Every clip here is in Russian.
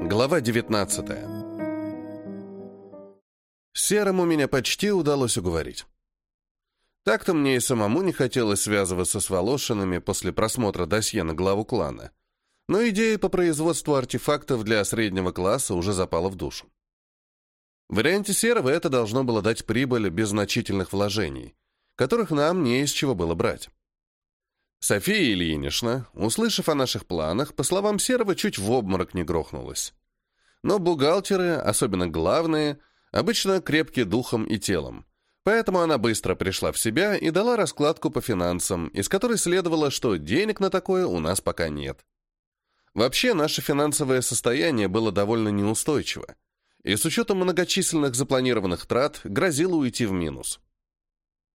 Глава 19 Серому меня почти удалось уговорить. Так-то мне и самому не хотелось связываться с Волошинами после просмотра досье на главу клана, но идея по производству артефактов для среднего класса уже запала в душу. В варианте Серого это должно было дать прибыль без значительных вложений, которых нам не из чего было брать. София Ильинична, услышав о наших планах, по словам Серого, чуть в обморок не грохнулась. Но бухгалтеры, особенно главные, обычно крепки духом и телом. Поэтому она быстро пришла в себя и дала раскладку по финансам, из которой следовало, что денег на такое у нас пока нет. Вообще, наше финансовое состояние было довольно неустойчиво, и с учетом многочисленных запланированных трат грозило уйти в минус.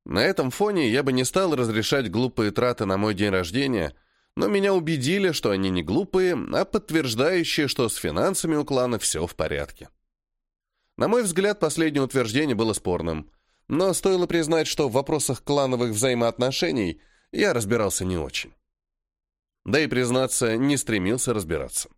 На этом фоне я бы не стал разрешать глупые траты на мой день рождения, но меня убедили, что они не глупые, а подтверждающие, что с финансами у клана все в порядке. На мой взгляд, последнее утверждение было спорным, но стоило признать, что в вопросах клановых взаимоотношений я разбирался не очень. Да и, признаться, не стремился разбираться.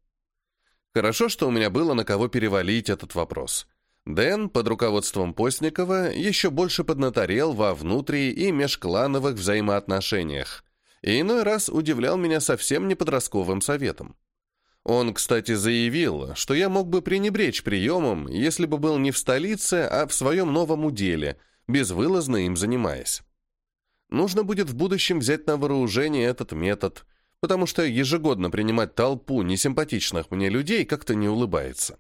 Хорошо, что у меня было на кого перевалить этот вопрос. Дэн под руководством Постникова еще больше поднаторел во внутри и межклановых взаимоотношениях, и иной раз удивлял меня совсем не подростковым советом. Он, кстати, заявил, что я мог бы пренебречь приемом, если бы был не в столице, а в своем новом уделе, безвылазно им занимаясь. Нужно будет в будущем взять на вооружение этот метод, потому что ежегодно принимать толпу несимпатичных мне людей как-то не улыбается.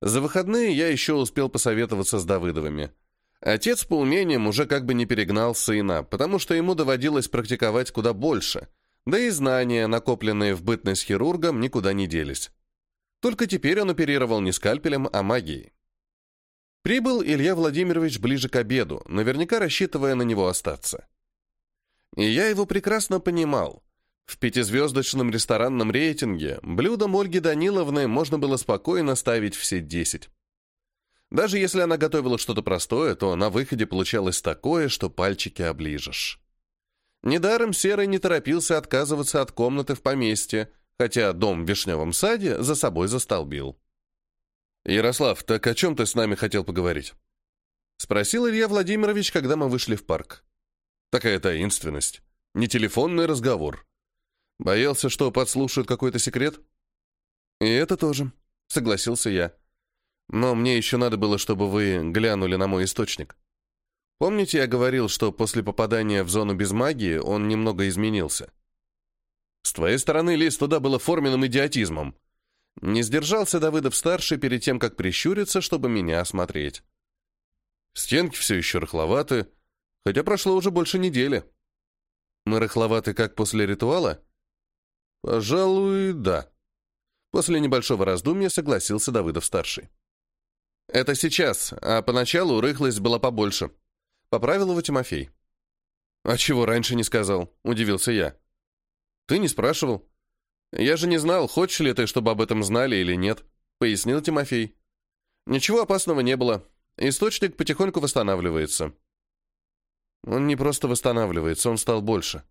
За выходные я еще успел посоветоваться с Давыдовыми. Отец по умениям уже как бы не перегнал сына, потому что ему доводилось практиковать куда больше, да и знания, накопленные в бытность хирургом, никуда не делись. Только теперь он оперировал не скальпелем, а магией. Прибыл Илья Владимирович ближе к обеду, наверняка рассчитывая на него остаться. И я его прекрасно понимал. В пятизвездочном ресторанном рейтинге блюдом Ольги Даниловны можно было спокойно ставить все десять. Даже если она готовила что-то простое, то на выходе получалось такое, что пальчики оближешь. Недаром Серый не торопился отказываться от комнаты в поместье, хотя дом в Вишневом саде за собой застолбил. «Ярослав, так о чем ты с нами хотел поговорить?» Спросил Илья Владимирович, когда мы вышли в парк. Такая таинственность. Не телефонный разговор. Боялся, что подслушают какой-то секрет? И это тоже, согласился я. Но мне еще надо было, чтобы вы глянули на мой источник. Помните, я говорил, что после попадания в зону без магии он немного изменился? С твоей стороны лезть туда было форменным идиотизмом. Не сдержался Давыдов-старший перед тем, как прищуриться, чтобы меня осмотреть. Стенки все еще рыхловаты, хотя прошло уже больше недели. Мы рыхловаты как после ритуала? «Пожалуй, да». После небольшого раздумья согласился Давыдов-старший. «Это сейчас, а поначалу рыхлость была побольше», — поправил его Тимофей. «А чего раньше не сказал?» — удивился я. «Ты не спрашивал. Я же не знал, хочешь ли ты, чтобы об этом знали или нет», — пояснил Тимофей. «Ничего опасного не было. Источник потихоньку восстанавливается». «Он не просто восстанавливается, он стал больше»,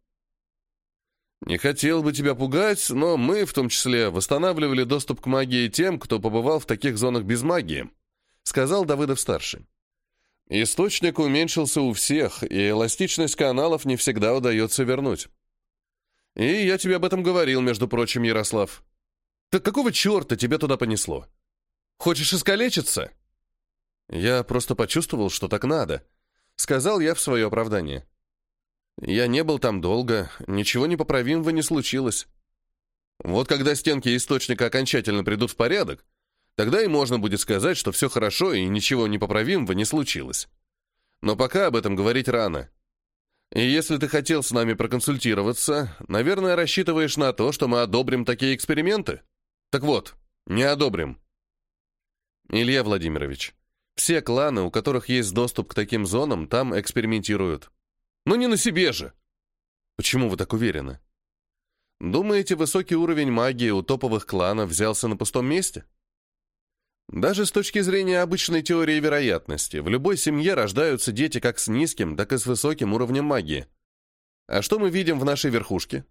не хотел бы тебя пугать, но мы, в том числе, восстанавливали доступ к магии тем, кто побывал в таких зонах без магии», — сказал Давыдов-старший. «Источник уменьшился у всех, и эластичность каналов не всегда удается вернуть. И я тебе об этом говорил, между прочим, Ярослав. Так какого черта тебе туда понесло? Хочешь искалечиться?» «Я просто почувствовал, что так надо», — сказал я в свое оправдание. Я не был там долго, ничего непоправимого не случилось. Вот когда стенки источника окончательно придут в порядок, тогда и можно будет сказать, что все хорошо и ничего непоправимого не случилось. Но пока об этом говорить рано. И если ты хотел с нами проконсультироваться, наверное, рассчитываешь на то, что мы одобрим такие эксперименты? Так вот, не одобрим. Илья Владимирович, все кланы, у которых есть доступ к таким зонам, там экспериментируют. Но не на себе же. Почему вы так уверены? Думаете, высокий уровень магии у топовых кланов взялся на пустом месте? Даже с точки зрения обычной теории вероятности, в любой семье рождаются дети как с низким, так и с высоким уровнем магии. А что мы видим в нашей верхушке?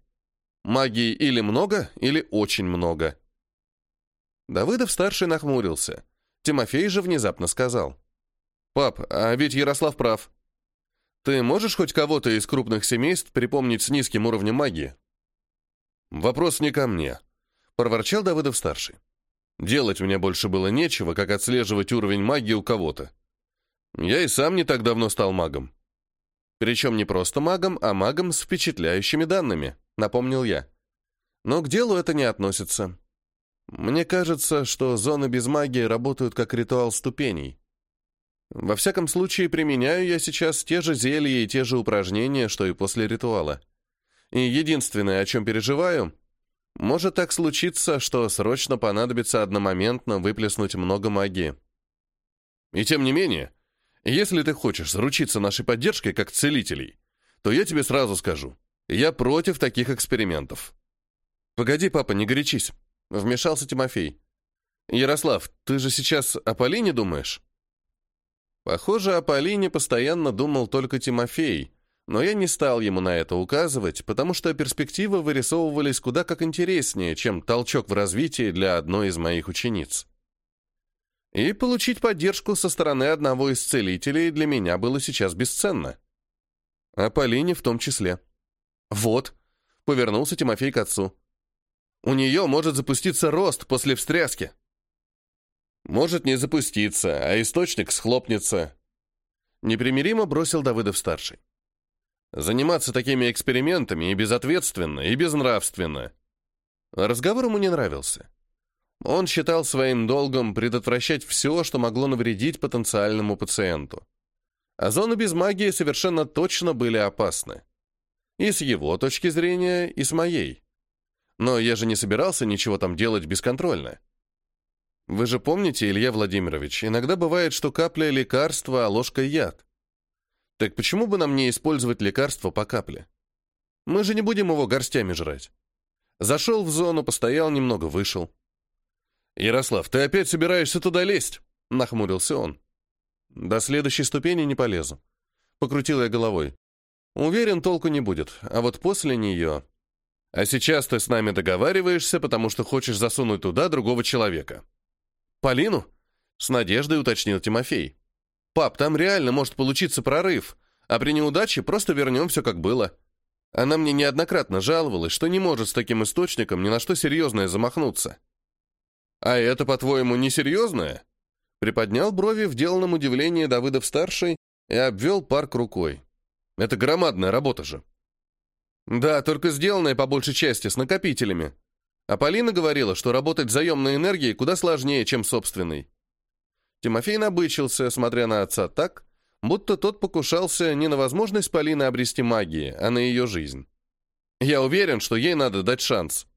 Магии или много, или очень много. Давыдов-старший нахмурился. Тимофей же внезапно сказал. «Пап, а ведь Ярослав прав. Ты можешь хоть кого-то из крупных семейств припомнить с низким уровнем магии?» «Вопрос не ко мне», — проворчал Давыдов-старший. «Делать мне больше было нечего, как отслеживать уровень магии у кого-то. Я и сам не так давно стал магом. Причем не просто магом, а магом с впечатляющими данными», — напомнил я. «Но к делу это не относится. Мне кажется, что зоны без магии работают как ритуал ступеней. Во всяком случае, применяю я сейчас те же зелья и те же упражнения, что и после ритуала. И единственное, о чем переживаю, может так случиться, что срочно понадобится одномоментно выплеснуть много магии. И тем не менее, если ты хочешь заручиться нашей поддержкой как целителей, то я тебе сразу скажу, я против таких экспериментов. Погоди, папа, не горячись. Вмешался Тимофей. «Ярослав, ты же сейчас о Полине думаешь?» Похоже, о Полине постоянно думал только Тимофей, но я не стал ему на это указывать, потому что перспективы вырисовывались куда как интереснее, чем толчок в развитии для одной из моих учениц. И получить поддержку со стороны одного из целителей для меня было сейчас бесценно. О Полине в том числе. «Вот», — повернулся Тимофей к отцу, у нее может запуститься рост после встряски. Может не запуститься, а источник схлопнется. Непримиримо бросил Давыдов-старший. Заниматься такими экспериментами и безответственно, и безнравственно. Разговор ему не нравился. Он считал своим долгом предотвращать все, что могло навредить потенциальному пациенту. А зоны без магии совершенно точно были опасны. И с его точки зрения, и с моей. Но я же не собирался ничего там делать бесконтрольно. Вы же помните, Илья Владимирович, иногда бывает, что капля лекарства, а ложка яд. Так почему бы нам не использовать лекарство по капле? Мы же не будем его горстями жрать. Зашел в зону, постоял немного, вышел. «Ярослав, ты опять собираешься туда лезть?» — нахмурился он. «До следующей ступени не полезу». Покрутил я головой. «Уверен, толку не будет, а вот после нее...» А сейчас ты с нами договариваешься, потому что хочешь засунуть туда другого человека. Полину? С надеждой уточнил Тимофей. Пап, там реально может получиться прорыв, а при неудаче просто вернем все как было. Она мне неоднократно жаловалась, что не может с таким источником ни на что серьезное замахнуться. А это, по-твоему, несерьезное? Приподнял брови в деланном удивлении Давыдов-старший и обвел парк рукой. Это громадная работа же. Да, только сделанная по большей части с накопителями. А Полина говорила, что работать заемной энергией куда сложнее, чем собственной. Тимофей набычился, смотря на отца так, будто тот покушался не на возможность Полины обрести магии, а на ее жизнь. Я уверен, что ей надо дать шанс.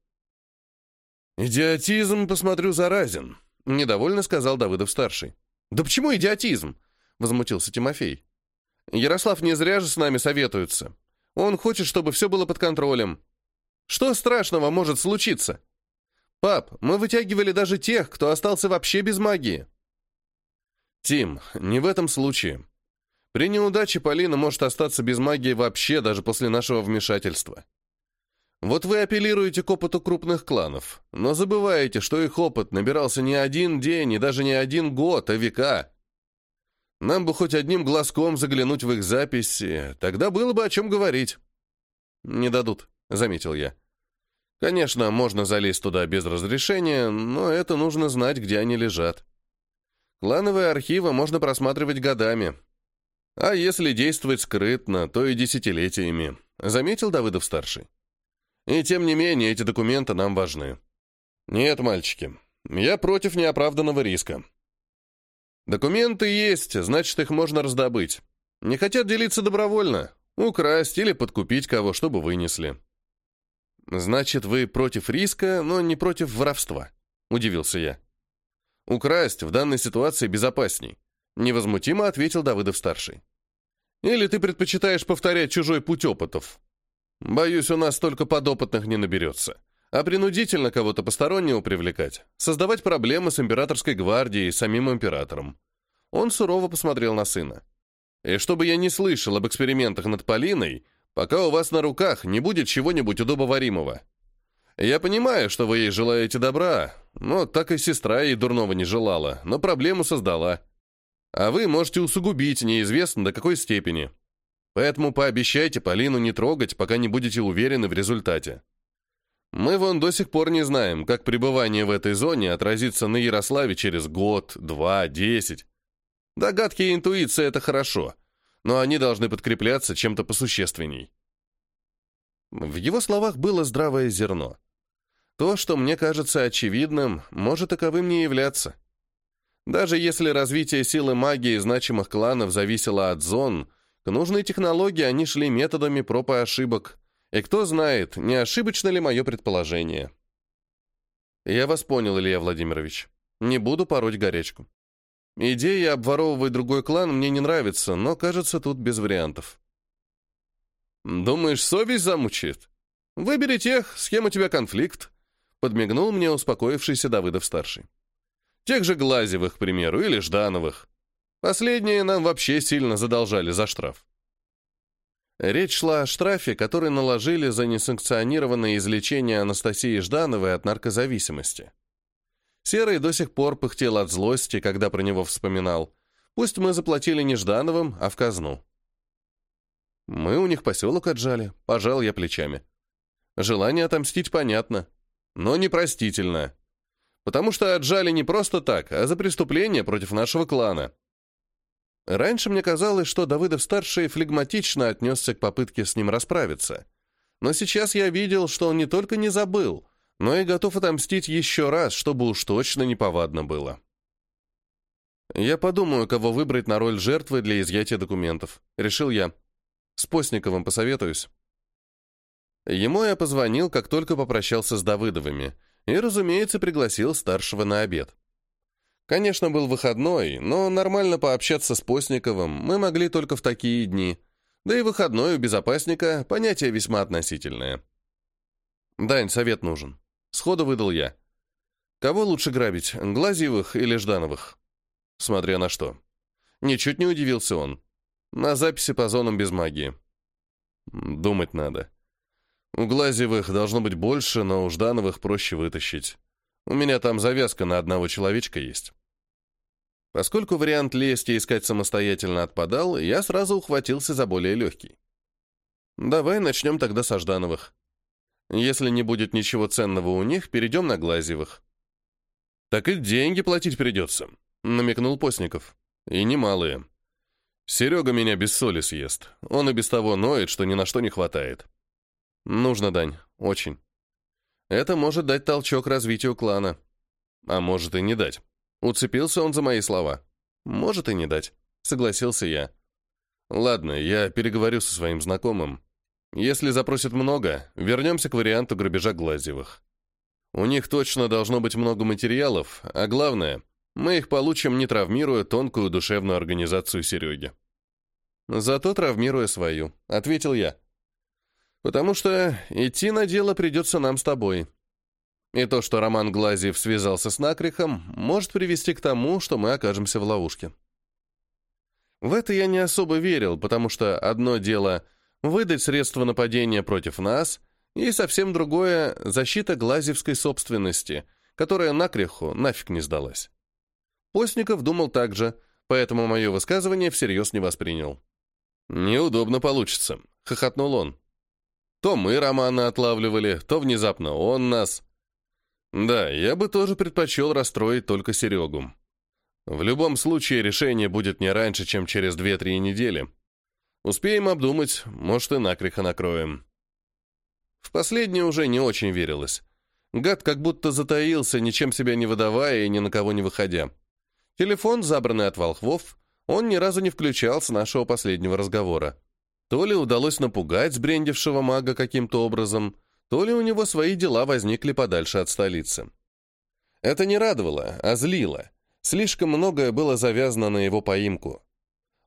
«Идиотизм, посмотрю, заразен», — недовольно сказал Давыдов-старший. «Да почему идиотизм?» — возмутился Тимофей. «Ярослав не зря же с нами советуется. Он хочет, чтобы все было под контролем. Что страшного может случиться? Пап, мы вытягивали даже тех, кто остался вообще без магии. Тим, не в этом случае. При неудаче Полина может остаться без магии вообще, даже после нашего вмешательства. Вот вы апеллируете к опыту крупных кланов, но забываете, что их опыт набирался не один день и даже не один год, а века. Нам бы хоть одним глазком заглянуть в их записи, тогда было бы о чем говорить. Не дадут, заметил я. Конечно, можно залезть туда без разрешения, но это нужно знать, где они лежат. Клановые архивы можно просматривать годами. А если действовать скрытно, то и десятилетиями, заметил Давыдов-старший. И тем не менее, эти документы нам важны. Нет, мальчики, я против неоправданного риска. Документы есть, значит, их можно раздобыть. Не хотят делиться добровольно, украсть или подкупить кого, чтобы вынесли. Значит, вы против риска, но не против воровства, удивился я. Украсть в данной ситуации безопасней, невозмутимо ответил Давыдов-старший. Или ты предпочитаешь повторять чужой путь опытов? Боюсь, у нас только подопытных не наберется. А принудительно кого-то постороннего привлекать, создавать проблемы с императорской гвардией и самим императором. Он сурово посмотрел на сына. И чтобы я не слышал об экспериментах над Полиной, пока у вас на руках не будет чего-нибудь удобоваримого. Я понимаю, что вы ей желаете добра, но так и сестра ей дурного не желала, но проблему создала. А вы можете усугубить неизвестно до какой степени. Поэтому пообещайте Полину не трогать, пока не будете уверены в результате. Мы вон до сих пор не знаем, как пребывание в этой зоне отразится на Ярославе через год, два, десять. Догадки и интуиция — это хорошо, но они должны подкрепляться чем-то посущественней. В его словах было здравое зерно. То, что мне кажется очевидным, может таковым не являться. Даже если развитие силы магии значимых кланов зависело от зон, к нужной технологии они шли методами проб и ошибок. И кто знает, не ошибочно ли мое предположение. Я вас понял, Илья Владимирович. Не буду пороть горячку. Идея обворовывать другой клан мне не нравится, но, кажется, тут без вариантов. «Думаешь, совесть замучает? Выбери тех, с кем у тебя конфликт», подмигнул мне успокоившийся Давыдов-старший. «Тех же Глазевых, к примеру, или Ждановых. Последние нам вообще сильно задолжали за штраф». Речь шла о штрафе, который наложили за несанкционированное излечение Анастасии Ждановой от наркозависимости. Серый до сих пор пыхтел от злости, когда про него вспоминал. Пусть мы заплатили не Ждановым, а в казну. Мы у них поселок отжали, пожал я плечами. Желание отомстить понятно, но непростительно. Потому что отжали не просто так, а за преступление против нашего клана. Раньше мне казалось, что Давыдов-старший флегматично отнесся к попытке с ним расправиться. Но сейчас я видел, что он не только не забыл, но и готов отомстить еще раз, чтобы уж точно неповадно было. «Я подумаю, кого выбрать на роль жертвы для изъятия документов», — решил я. «С Постниковым посоветуюсь». Ему я позвонил, как только попрощался с Давыдовыми, и, разумеется, пригласил старшего на обед. Конечно, был выходной, но нормально пообщаться с Постниковым мы могли только в такие дни. Да и выходной у безопасника — понятие весьма относительное. «Дань, совет нужен», Сходу выдал я. Кого лучше грабить, Глазьевых или Ждановых? Смотря на что. Ничуть не удивился он. На записи по зонам без магии. Думать надо. У Глазьевых должно быть больше, но у Ждановых проще вытащить. У меня там завязка на одного человечка есть. Поскольку вариант лезть и искать самостоятельно отпадал, я сразу ухватился за более легкий. Давай начнем тогда со Ждановых. Если не будет ничего ценного у них, перейдем на Глазьевых. Так и деньги платить придется, намекнул Постников. И немалые. Серега меня без соли съест. Он и без того ноет, что ни на что не хватает. Нужно, Дань, очень. Это может дать толчок развитию клана. А может и не дать. Уцепился он за мои слова. Может и не дать, согласился я. Ладно, я переговорю со своим знакомым. Если запросят много, вернемся к варианту грабежа Глазьевых. У них точно должно быть много материалов, а главное, мы их получим, не травмируя тонкую душевную организацию Сереги. Зато травмируя свою, ответил я. Потому что идти на дело придется нам с тобой. И то, что Роман Глазьев связался с Накрихом, может привести к тому, что мы окажемся в ловушке. В это я не особо верил, потому что одно дело — выдать средства нападения против нас, и совсем другое — защита глазевской собственности, которая накреху нафиг не сдалась. Постников думал так же, поэтому мое высказывание всерьез не воспринял. «Неудобно получится», — хохотнул он. «То мы Романа отлавливали, то внезапно он нас». «Да, я бы тоже предпочел расстроить только Серегу. В любом случае решение будет не раньше, чем через 2-3 недели». Успеем обдумать, может, и накрихо накроем. В последнее уже не очень верилось. Гад как будто затаился, ничем себя не выдавая и ни на кого не выходя. Телефон, забранный от волхвов, он ни разу не включал с нашего последнего разговора. То ли удалось напугать сбрендившего мага каким-то образом, то ли у него свои дела возникли подальше от столицы. Это не радовало, а злило. Слишком многое было завязано на его поимку.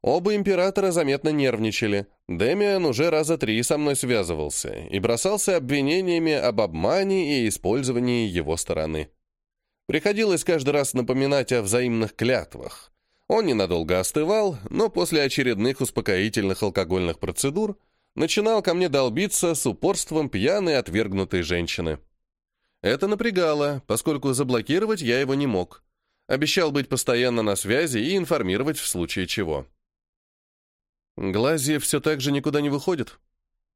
Оба императора заметно нервничали. Демиан уже раза три со мной связывался и бросался обвинениями об обмане и использовании его стороны. Приходилось каждый раз напоминать о взаимных клятвах. Он ненадолго остывал, но после очередных успокоительных алкогольных процедур начинал ко мне долбиться с упорством пьяной отвергнутой женщины. Это напрягало, поскольку заблокировать я его не мог. Обещал быть постоянно на связи и информировать в случае чего. Глазьев все так же никуда не выходит.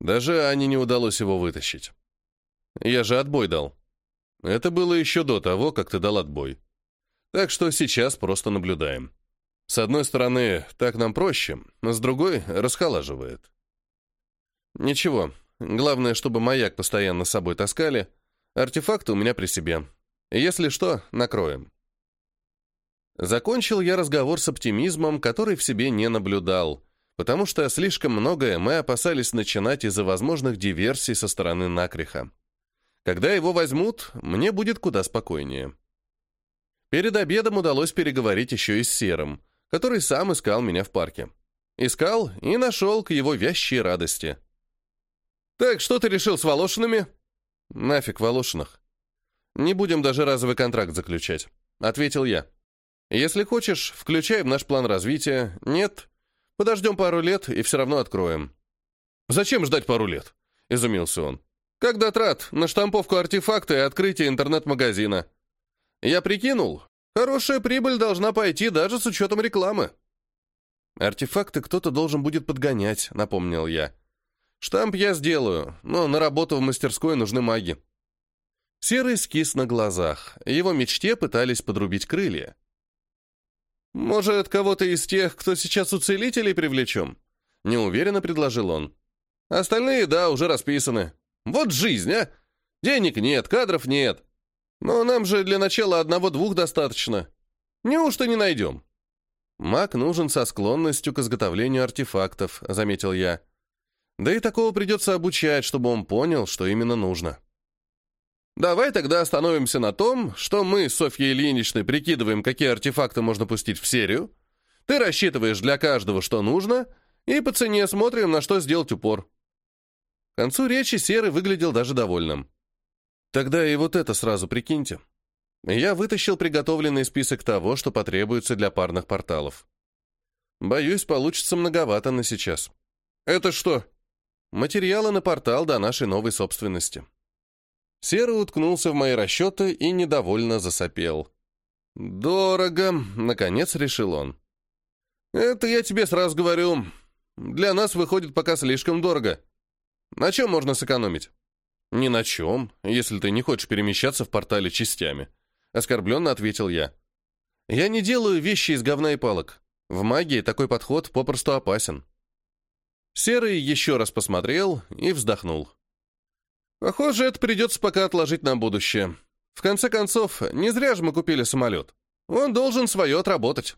Даже Ане не удалось его вытащить. Я же отбой дал. Это было еще до того, как ты дал отбой. Так что сейчас просто наблюдаем. С одной стороны, так нам проще, а с другой — расхолаживает. Ничего, главное, чтобы маяк постоянно с собой таскали. Артефакты у меня при себе. Если что, накроем. Закончил я разговор с оптимизмом, который в себе не наблюдал, потому что слишком многое мы опасались начинать из-за возможных диверсий со стороны Накриха. Когда его возьмут, мне будет куда спокойнее. Перед обедом удалось переговорить еще и с Серым, который сам искал меня в парке. Искал и нашел к его вящей радости. «Так, что ты решил с Волошинами?» «Нафиг Волошинах. Не будем даже разовый контракт заключать», — ответил я. «Если хочешь, включай в наш план развития. Нет, подождем пару лет и все равно откроем». «Зачем ждать пару лет?» — изумился он. «Когда трат на штамповку артефакта и открытие интернет-магазина?» «Я прикинул, Хорошая прибыль должна пойти даже с учетом рекламы. Артефакты кто-то должен будет подгонять, напомнил я. Штамп я сделаю, но на работу в мастерской нужны маги. Серый скис на глазах. Его мечте пытались подрубить крылья. «Может, кого-то из тех, кто сейчас у целителей привлечем?» Неуверенно предложил он. «Остальные, да, уже расписаны. Вот жизнь, а! Денег нет, кадров нет. Но нам же для начала одного-двух достаточно. Неужто не найдем? Маг нужен со склонностью к изготовлению артефактов, заметил я. Да и такого придется обучать, чтобы он понял, что именно нужно. Давай тогда остановимся на том, что мы с Софьей Ильиничной прикидываем, какие артефакты можно пустить в серию. Ты рассчитываешь для каждого, что нужно, и по цене смотрим, на что сделать упор. К концу речи Серый выглядел даже довольным. Тогда и вот это сразу прикиньте. Я вытащил приготовленный список того, что потребуется для парных порталов. Боюсь, получится многовато на сейчас. Это что? Материалы на портал до нашей новой собственности. Серый уткнулся в мои расчеты и недовольно засопел. «Дорого», — наконец решил он. «Это я тебе сразу говорю. Для нас выходит пока слишком дорого. На чем можно сэкономить?» «Ни на чем, если ты не хочешь перемещаться в портале частями», — оскорбленно ответил я. «Я не делаю вещи из говна и палок. В магии такой подход попросту опасен». Серый еще раз посмотрел и вздохнул. «Похоже, это придется пока отложить на будущее. В конце концов, не зря же мы купили самолет. Он должен свое отработать».